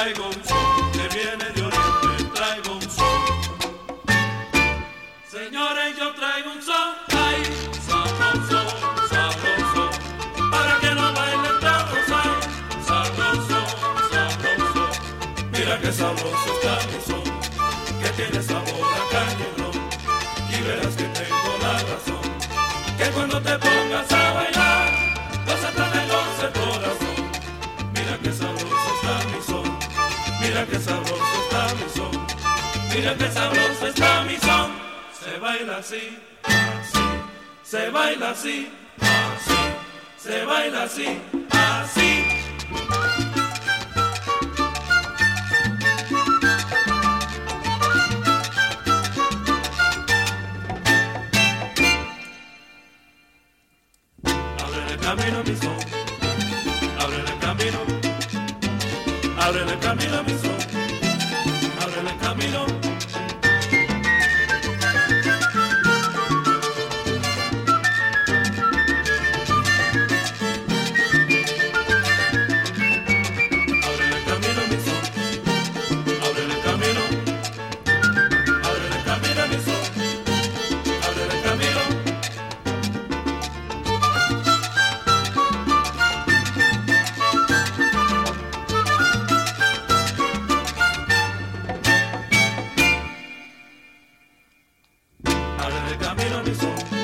traigo un son que viene de oriente, traigo un son. Señores, yo traigo un son, ay, sabroso, sabroso, para que no bailen tantos, ay, sabroso, sabroso. Mira que sabroso está mi son, que tiene sabor a cañón, y verás que tengo la razón, que cuando te pongas a bailar, vas a tener el corazón. Mira que sabroso está mi son mira qué sabroso está mi son, mira qué sabroso está mi son. Se baila así, así, se baila así, así, se baila así, así. Abre el camino mi son, abre el camino, abre el camino mi son. el camino me hizo.